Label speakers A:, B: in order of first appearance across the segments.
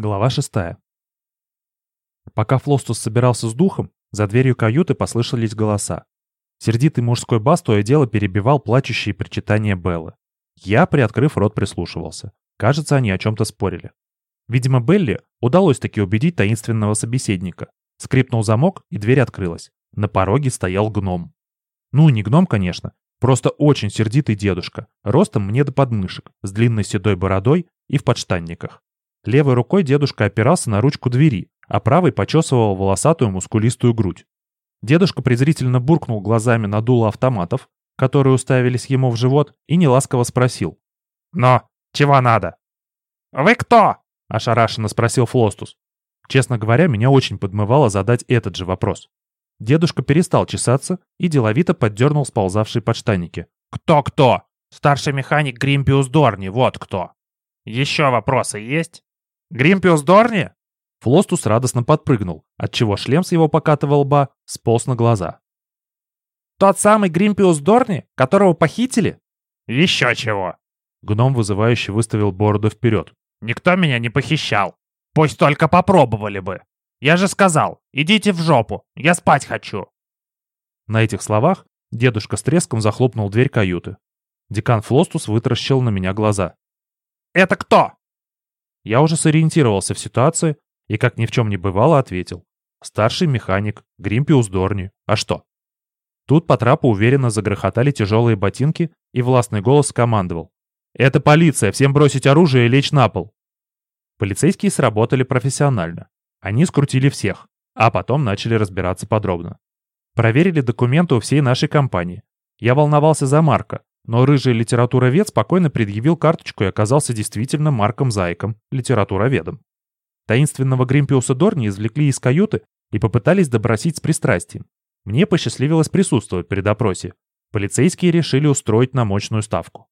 A: Глава шестая. Пока Флостус собирался с духом, за дверью каюты послышались голоса. Сердитый мужской бас то и дело перебивал плачущие причитания Беллы. Я, приоткрыв рот, прислушивался. Кажется, они о чем-то спорили. Видимо, Белли удалось таки убедить таинственного собеседника. Скрипнул замок, и дверь открылась. На пороге стоял гном. Ну, не гном, конечно. Просто очень сердитый дедушка. Ростом мне до подмышек, с длинной седой бородой и в подштанниках. Левой рукой дедушка опирался на ручку двери, а правой почесывал волосатую мускулистую грудь. Дедушка презрительно буркнул глазами на дуло автоматов, которые уставились ему в живот, и неласково спросил. «Но, чего надо?» «Вы кто?» – ошарашенно спросил Флостус. Честно говоря, меня очень подмывало задать этот же вопрос. Дедушка перестал чесаться и деловито поддернул сползавшие подштанники. «Кто-кто? Старший механик Гримпиус Дорни, вот кто!» «Еще вопросы есть?» Гримпиус Дорни?» Флостус радостно подпрыгнул, отчего шлем с его покатывал лба сполз на глаза. «Тот самый Гримпиус Дорни, которого похитили?» «Еще чего!» Гном вызывающе выставил бороду вперед. «Никто меня не похищал. Пусть только попробовали бы. Я же сказал, идите в жопу, я спать хочу». На этих словах дедушка с треском захлопнул дверь каюты. Декан Флостус вытаращил на меня глаза. «Это кто?» Я уже сориентировался в ситуации и, как ни в чем не бывало, ответил. Старший механик, Гримпиус Дорни. А что? Тут по трапу уверенно загрохотали тяжелые ботинки, и властный голос командовал. «Это полиция! Всем бросить оружие и лечь на пол!» Полицейские сработали профессионально. Они скрутили всех, а потом начали разбираться подробно. Проверили документы у всей нашей компании. Я волновался за Марка, но рыжий литературовед спокойно предъявил карточку и оказался действительно Марком Зайком, литературоведом. Таинственного Гримпиуса Дорни извлекли из каюты и попытались добросить с пристрастием. Мне посчастливилось присутствовать при допросе. Полицейские решили устроить на мощную ставку.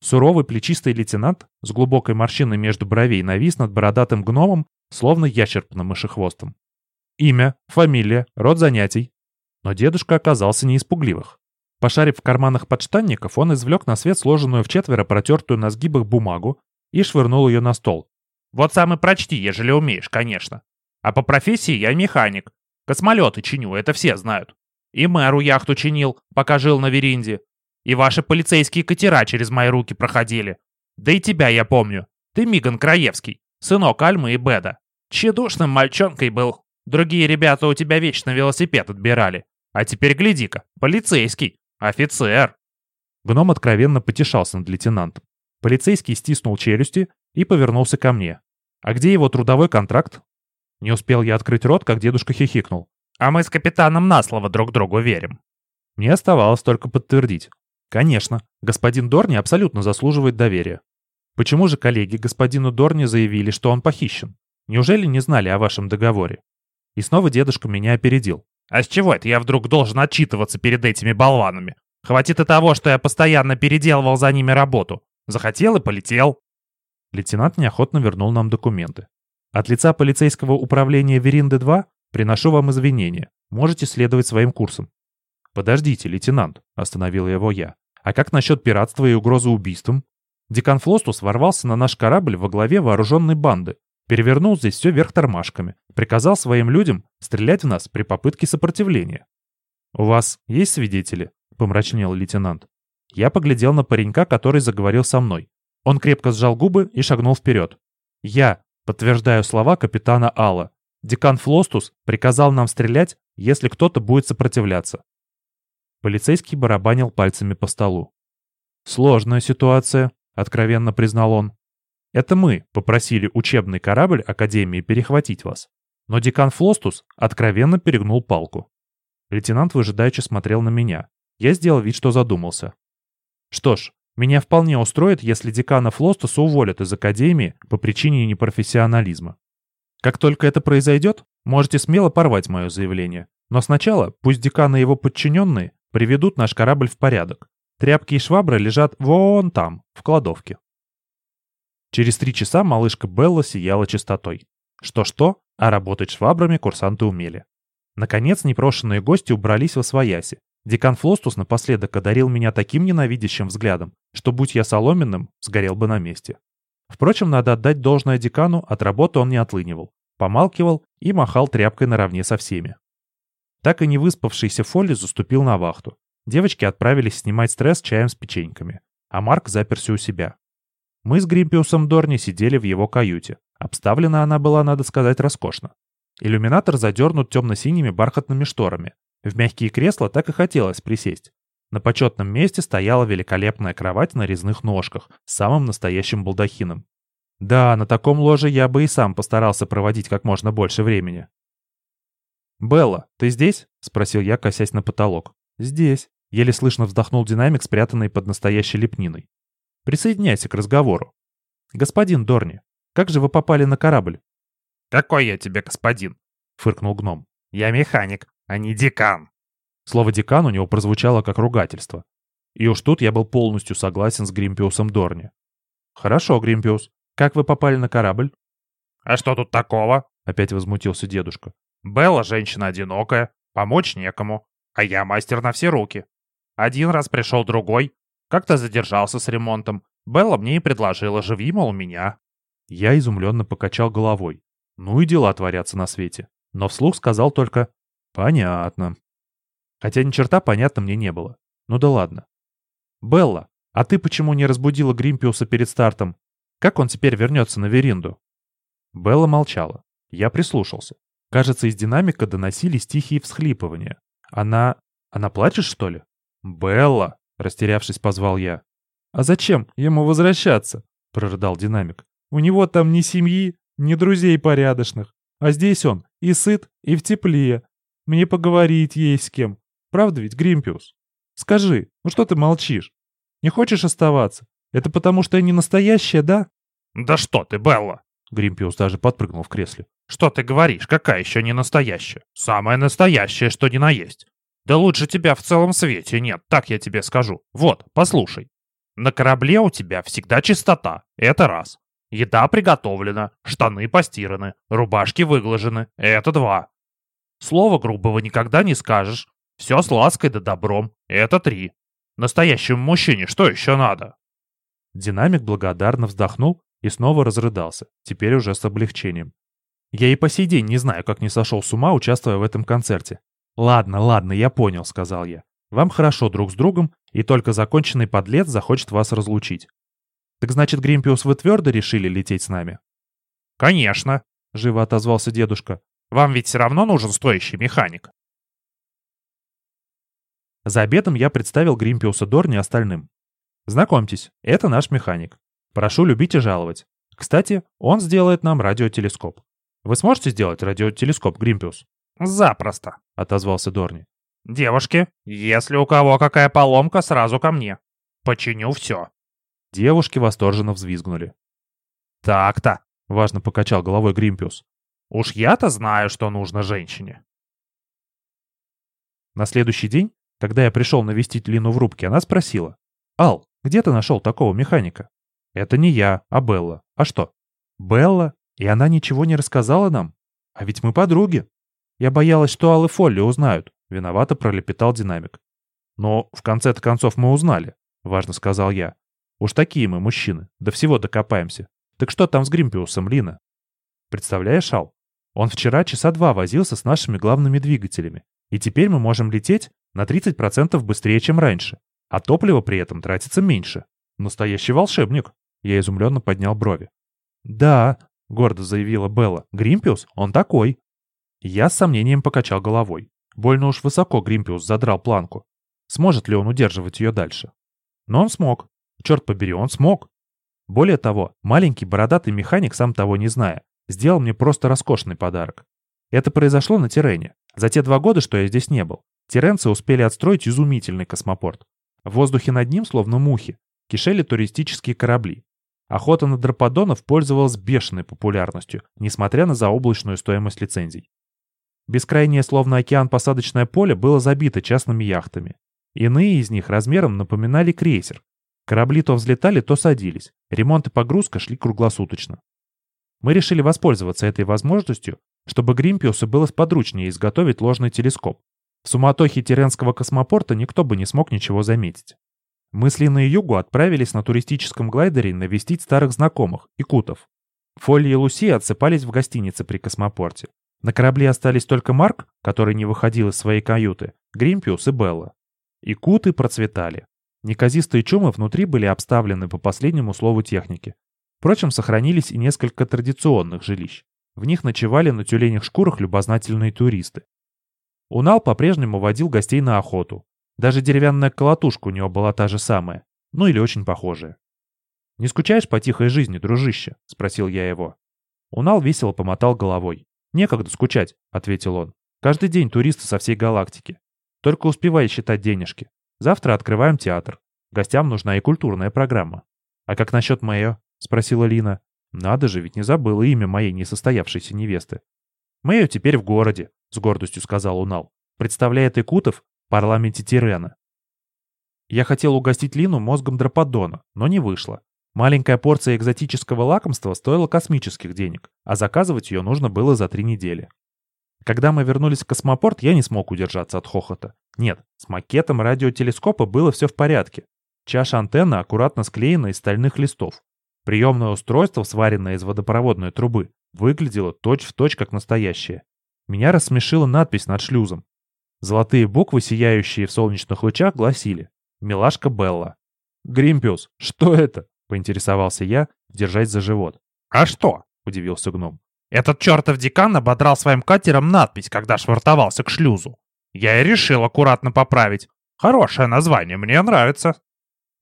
A: Суровый плечистый лейтенант с глубокой морщиной между бровей навис над бородатым гномом, словно ящерпным мышехвостом. Имя, фамилия, род занятий. Но дедушка оказался не испугливых. Пошарив в карманах подштанников, он извлек на свет сложенную в четверо протертую на сгибах бумагу и швырнул ее на стол. «Вот сам и прочти, ежели умеешь, конечно. А по профессии я механик. Космолеты чиню, это все знают. И мэру яхту чинил, пока жил на Веринде. И ваши полицейские катера через мои руки проходили. Да и тебя я помню. Ты Миган Краевский, сынок Альмы и Беда. Чедушным мальчонкой был. Другие ребята у тебя вечно велосипед отбирали. А теперь гляди-ка, полицейский. «Офицер!» Гном откровенно потешался над лейтенантом. Полицейский стиснул челюсти и повернулся ко мне. «А где его трудовой контракт?» Не успел я открыть рот, как дедушка хихикнул. «А мы с капитаном на слово друг другу верим». Мне оставалось только подтвердить. Конечно, господин Дорни абсолютно заслуживает доверия. Почему же коллеги господину Дорни заявили, что он похищен? Неужели не знали о вашем договоре? И снова дедушка меня опередил. А с чего это я вдруг должен отчитываться перед этими болванами? Хватит и того, что я постоянно переделывал за ними работу. Захотел и полетел. Лейтенант неохотно вернул нам документы. От лица полицейского управления Веринды-2 приношу вам извинения. Можете следовать своим курсам. Подождите, лейтенант, остановил его я. А как насчет пиратства и угрозы убийством? Декан Флостус ворвался на наш корабль во главе вооруженной банды, Перевернул здесь все вверх тормашками. Приказал своим людям стрелять в нас при попытке сопротивления. «У вас есть свидетели?» — помрачнел лейтенант. Я поглядел на паренька, который заговорил со мной. Он крепко сжал губы и шагнул вперед. «Я подтверждаю слова капитана Алла. Декан Флостус приказал нам стрелять, если кто-то будет сопротивляться». Полицейский барабанил пальцами по столу. «Сложная ситуация», — откровенно признал он. Это мы попросили учебный корабль Академии перехватить вас. Но декан Флостус откровенно перегнул палку. Лейтенант выжидающе смотрел на меня. Я сделал вид, что задумался. Что ж, меня вполне устроит, если декана Флостуса уволят из Академии по причине непрофессионализма. Как только это произойдет, можете смело порвать мое заявление. Но сначала пусть декан и его подчиненные приведут наш корабль в порядок. Тряпки и швабры лежат вон там, в кладовке. Через три часа малышка Белла сияла чистотой. Что-что, а работать швабрами курсанты умели. Наконец, непрошенные гости убрались во свояси. Декан Флостус напоследок одарил меня таким ненавидящим взглядом, что, будь я соломенным, сгорел бы на месте. Впрочем, надо отдать должное декану, от работы он не отлынивал, помалкивал и махал тряпкой наравне со всеми. Так и не выспавшийся Фолли заступил на вахту. Девочки отправились снимать стресс чаем с печеньками, а Марк заперся у себя. Мы с Гримпиусом Дорни сидели в его каюте. Обставлена она была, надо сказать, роскошно. Иллюминатор задернут темно-синими бархатными шторами. В мягкие кресла так и хотелось присесть. На почетном месте стояла великолепная кровать на резных ножках с самым настоящим балдахином. Да, на таком ложе я бы и сам постарался проводить как можно больше времени. «Белла, ты здесь?» — спросил я, косясь на потолок. «Здесь», — еле слышно вздохнул динамик, спрятанный под настоящей лепниной. «Присоединяйся к разговору. Господин Дорни, как же вы попали на корабль?»
B: «Какой я тебе господин?» — фыркнул гном. «Я механик, а не декан».
A: Слово «декан» у него прозвучало как ругательство. И уж тут я был полностью согласен с Гримпиусом Дорни. «Хорошо, Гримпиус. Как вы попали на корабль?»
B: «А что тут такого?»
A: — опять возмутился дедушка.
B: «Белла женщина одинокая, помочь некому, а я мастер на все руки. Один раз пришел другой, как-то задержался с ремонтом. Белла мне и предложила, живи, мол, у меня».
A: Я изумленно покачал головой. Ну и дела творятся на свете. Но вслух сказал только «понятно». Хотя ни черта понятно мне не было. Ну да ладно. «Белла, а ты почему не разбудила Гримпиуса перед стартом? Как он теперь вернется на Веринду?» Белла молчала. Я прислушался. Кажется, из динамика доносились тихие всхлипывания. Она... она плачет, что ли? «Белла!» — растерявшись, позвал я. «А зачем ему возвращаться?» — прорыдал динамик. «У него там ни семьи, ни друзей порядочных. А здесь он и сыт, и в тепле. Мне поговорить есть с кем. Правда ведь, Гримпиус? Скажи, ну что ты молчишь? Не хочешь оставаться? Это потому, что я не настоящая, да?
B: Да что ты, Белла!
A: Гримпиус даже подпрыгнул в кресле.
B: Что ты говоришь? Какая еще не настоящая? Самая настоящая, что ни на есть. Да лучше тебя в целом свете нет, так я тебе скажу. Вот, послушай. На корабле у тебя всегда чистота. Это раз. Еда приготовлена, штаны постираны, рубашки выглажены. Это два. Слова грубого никогда не скажешь. Все с лаской да добром. Это три. Настоящему мужчине что еще надо?
A: Динамик благодарно вздохнул и снова разрыдался, теперь уже с облегчением. Я и по сей день не знаю, как не сошел с ума, участвуя в этом концерте. «Ладно, ладно, я понял», — сказал я. «Вам хорошо друг с другом, и только законченный подлец захочет вас разлучить. Так значит, Гримпиус, вы твердо решили лететь с нами?
B: Конечно,
A: живо отозвался дедушка.
B: Вам ведь все равно нужен стоящий механик.
A: За обедом я представил Гримпиуса Дорни остальным. Знакомьтесь, это наш механик. Прошу любить и жаловать. Кстати, он сделает нам радиотелескоп. Вы сможете сделать радиотелескоп, Гримпиус?
B: Запросто,
A: отозвался Дорни.
B: Девушки, если у кого какая поломка, сразу ко мне. Починю все.
A: Девушки восторженно взвизгнули.
B: «Так-то», —
A: важно покачал головой Гримпиус.
B: «Уж я-то знаю, что нужно женщине».
A: На следующий день, когда я пришел навестить Лину в рубке, она спросила. «Ал, где ты нашел такого механика?» «Это не я, а Белла. А что?» «Белла? И она ничего не рассказала нам? А ведь мы подруги». Я боялась, что Ал и Фолли узнают. Виновато пролепетал динамик. «Но в конце-то концов мы узнали», — важно сказал я. Уж такие мы, мужчины, до всего докопаемся. Так что там с Гримпиусом, Лина? Представляешь, Ал? Он вчера часа два возился с нашими главными двигателями. И теперь мы можем лететь на 30% быстрее, чем раньше. А топливо при этом тратится меньше. Настоящий волшебник. Я изумленно поднял брови. Да, гордо заявила Белла. Гримпиус, он такой. Я с сомнением покачал головой. Больно уж высоко Гримпиус задрал планку. Сможет ли он удерживать ее дальше? Но он смог. Черт побери, он смог. Более того, маленький бородатый механик, сам того не зная, сделал мне просто роскошный подарок. Это произошло на Тирене. За те два года, что я здесь не был, тиренцы успели отстроить изумительный космопорт. В воздухе над ним, словно мухи, кишели туристические корабли. Охота на драподонов пользовалась бешеной популярностью, несмотря на заоблачную стоимость лицензий. Бескрайнее, словно океан, посадочное поле было забито частными яхтами. Иные из них размером напоминали крейсер, Корабли то взлетали, то садились. Ремонт и погрузка шли круглосуточно. Мы решили воспользоваться этой возможностью, чтобы Гримпиусу было сподручнее изготовить ложный телескоп. В суматохе Теренского космопорта никто бы не смог ничего заметить. Мы с Линой Югу отправились на туристическом глайдере навестить старых знакомых, икутов. Фолли и Луси отсыпались в гостинице при космопорте. На корабле остались только Марк, который не выходил из своей каюты, Гримпиус и Белла. Икуты процветали. Неказистые чумы внутри были обставлены по последнему слову техники. Впрочем, сохранились и несколько традиционных жилищ. В них ночевали на тюленях шкурах любознательные туристы. Унал по-прежнему водил гостей на охоту. Даже деревянная колотушка у него была та же самая, ну или очень похожая. «Не скучаешь по тихой жизни, дружище?» — спросил я его. Унал весело помотал головой. «Некогда скучать», — ответил он. «Каждый день туристы со всей галактики. Только успевай считать денежки. Завтра открываем театр. Гостям нужна и культурная программа. А как насчет Мэйо? Спросила Лина. Надо же, ведь не забыла имя моей несостоявшейся невесты. Мэйо теперь в городе, с гордостью сказал Унал. Представляет Икутов в парламенте Тирена. Я хотел угостить Лину мозгом Дрападона, но не вышло. Маленькая порция экзотического лакомства стоила космических денег, а заказывать ее нужно было за три недели. Когда мы вернулись в космопорт, я не смог удержаться от хохота. Нет, с макетом радиотелескопа было все в порядке. Чаша антенны аккуратно склеена из стальных листов. Приемное устройство, сваренное из водопроводной трубы, выглядело точь-в-точь точь как настоящее. Меня рассмешила надпись над шлюзом. Золотые буквы, сияющие в солнечных лучах, гласили «Милашка Белла». «Гримпиус, что это?» — поинтересовался я, держась за живот.
B: «А что?» — удивился гном. Этот чертов декан ободрал своим катером надпись, когда швартовался к шлюзу. Я и решил аккуратно поправить. Хорошее название, мне нравится.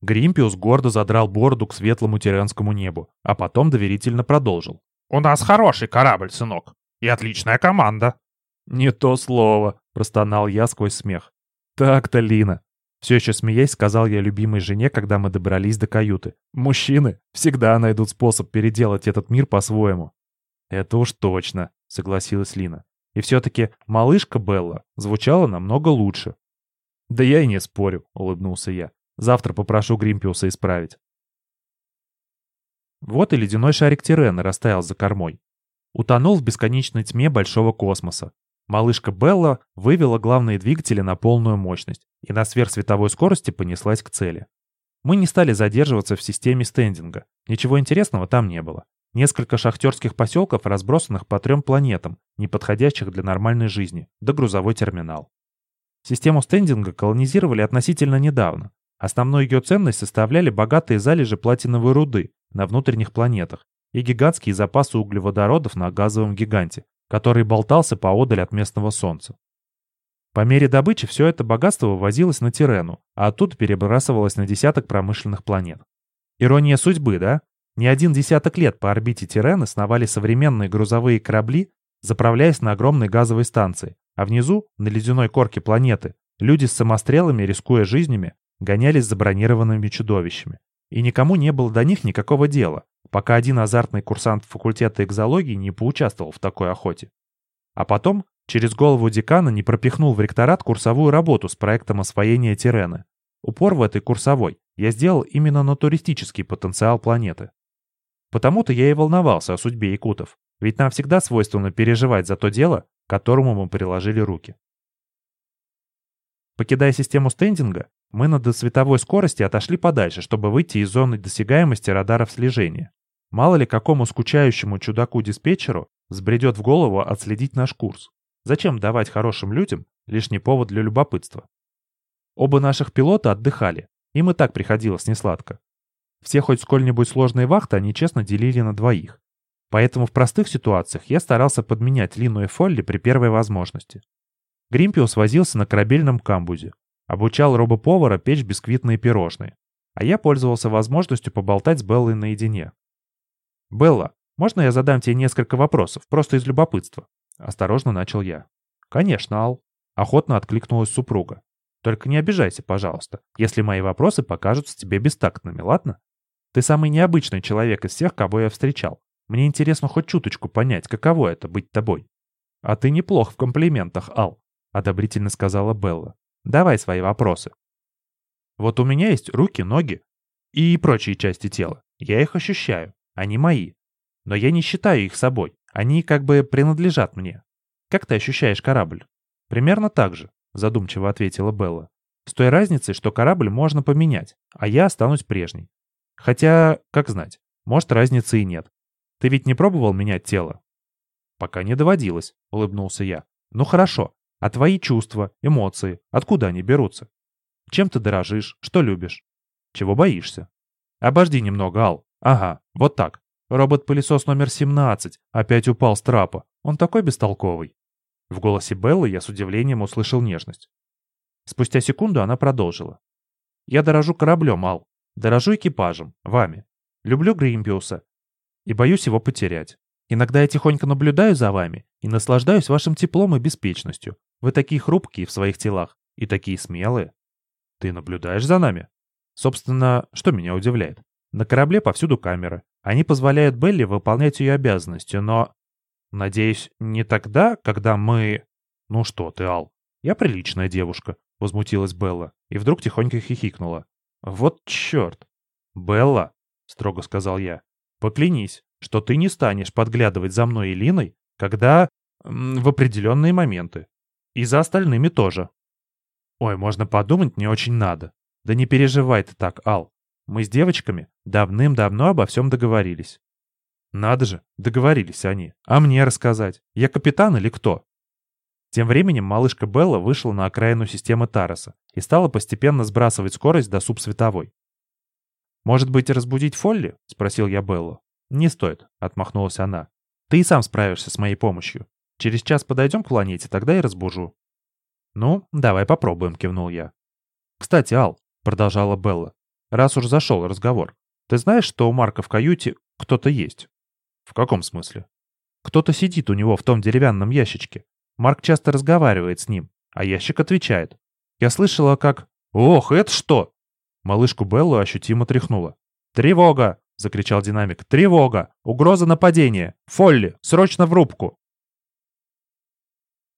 A: Гримпиус гордо задрал бороду к светлому тиранскому небу, а потом доверительно продолжил.
B: «У нас хороший корабль, сынок, и отличная команда».
A: «Не то слово», — простонал я сквозь смех. «Так-то, Лина». Все еще смеясь, сказал я любимой жене, когда мы добрались до каюты. «Мужчины всегда найдут способ переделать этот мир по-своему. «Это уж точно», — согласилась Лина. «И все-таки малышка Белла звучала намного лучше». «Да я и не спорю», — улыбнулся я. «Завтра попрошу Гримпиуса исправить». Вот и ледяной шарик Тирена растаял за кормой. Утонул в бесконечной тьме большого космоса. Малышка Белла вывела главные двигатели на полную мощность и на сверхсветовой скорости понеслась к цели. Мы не стали задерживаться в системе стендинга. Ничего интересного там не было. Несколько шахтерских поселков, разбросанных по трем планетам, не подходящих для нормальной жизни, да грузовой терминал. Систему стендинга колонизировали относительно недавно. Основную ее ценность составляли богатые залежи платиновой руды на внутренних планетах и гигантские запасы углеводородов на газовом гиганте, который болтался поодаль от местного Солнца. По мере добычи все это богатство вывозилось на Тирену, а оттуда перебрасывалось на десяток промышленных планет. Ирония судьбы, да? Не один десяток лет по орбите Тирена сновали современные грузовые корабли, заправляясь на огромной газовой станции, а внизу, на ледяной корке планеты, люди с самострелами, рискуя жизнями, гонялись за бронированными чудовищами. И никому не было до них никакого дела, пока один азартный курсант факультета экзологии не поучаствовал в такой охоте. А потом, через голову декана не пропихнул в ректорат курсовую работу с проектом освоения Тирена. Упор в этой курсовой я сделал именно на туристический потенциал планеты. Потому-то я и волновался о судьбе якутов, ведь нам всегда свойственно переживать за то дело, к которому мы приложили руки. Покидая систему стендинга, мы на досветовой скорости отошли подальше, чтобы выйти из зоны досягаемости радаров слежения. Мало ли какому скучающему чудаку-диспетчеру взбредет в голову отследить наш курс. Зачем давать хорошим людям лишний повод для любопытства? Оба наших пилота отдыхали, им и так приходилось несладко. Все хоть сколь-нибудь сложные вахты они честно делили на двоих. Поэтому в простых ситуациях я старался подменять Лину и Фолли при первой возможности. Гримпиус возился на корабельном камбузе, обучал робоповара печь бисквитные пирожные, а я пользовался возможностью поболтать с Беллой наедине. «Белла, можно я задам тебе несколько вопросов, просто из любопытства?» Осторожно начал я. «Конечно, Ал», — охотно откликнулась супруга. «Только не обижайся, пожалуйста, если мои вопросы покажутся тебе бестактными, ладно?» Ты самый необычный человек из всех, кого я встречал. Мне интересно хоть чуточку понять, каково это быть тобой. А ты неплох в комплиментах, Ал, одобрительно сказала Белла. Давай свои вопросы. Вот у меня есть руки, ноги и прочие части тела. Я их ощущаю. Они мои. Но я не считаю их собой. Они как бы принадлежат мне. Как ты ощущаешь корабль? Примерно так же, задумчиво ответила Белла. С той разницей, что корабль можно поменять, а я останусь прежней. Хотя, как знать, может разницы и нет. Ты ведь не пробовал менять тело? Пока не доводилось, улыбнулся я. Ну хорошо, а твои чувства, эмоции, откуда они берутся? Чем ты дорожишь, что любишь? Чего боишься? Обожди немного, Ал. Ага, вот так. Робот-пылесос номер 17 опять упал с трапа. Он такой бестолковый. В голосе Беллы я с удивлением услышал нежность. Спустя секунду она продолжила. «Я дорожу кораблем, Ал. Дорожу экипажем, вами. Люблю Гримпиуса. И боюсь его потерять. Иногда я тихонько наблюдаю за вами и наслаждаюсь вашим теплом и беспечностью. Вы такие хрупкие в своих телах и такие смелые. Ты наблюдаешь за нами? Собственно, что меня удивляет? На корабле повсюду камеры. Они позволяют Белли выполнять ее обязанности, но... Надеюсь, не тогда, когда мы... Ну что ты, Ал, я приличная девушка, возмутилась Белла и вдруг тихонько хихикнула. Вот черт. Белла, строго сказал я, поклянись, что ты не станешь подглядывать за мной и Линой, когда... в определенные моменты. И за остальными тоже. Ой, можно подумать, не очень надо. Да не переживай ты так, Ал. Мы с девочками давным-давно обо всем договорились. Надо же, договорились они. А мне рассказать? Я капитан или кто? Тем временем малышка Белла вышла на окраину системы Тароса и стала постепенно сбрасывать скорость до субсветовой. «Может быть, разбудить Фолли?» — спросил я Беллу. «Не стоит», — отмахнулась она. «Ты и сам справишься с моей помощью. Через час подойдем к планете, тогда и разбужу». «Ну, давай попробуем», — кивнул я. «Кстати, Ал», — продолжала Белла, — «раз уж зашел разговор, ты знаешь, что у Марка в каюте кто-то есть?» «В каком смысле?» «Кто-то сидит у него в том деревянном ящичке. Марк часто разговаривает с ним, а ящик отвечает. Я слышала, как «Ох, это что?» Малышку Беллу ощутимо тряхнуло. «Тревога!» — закричал динамик. «Тревога! Угроза нападения! Фолли! Срочно в рубку!»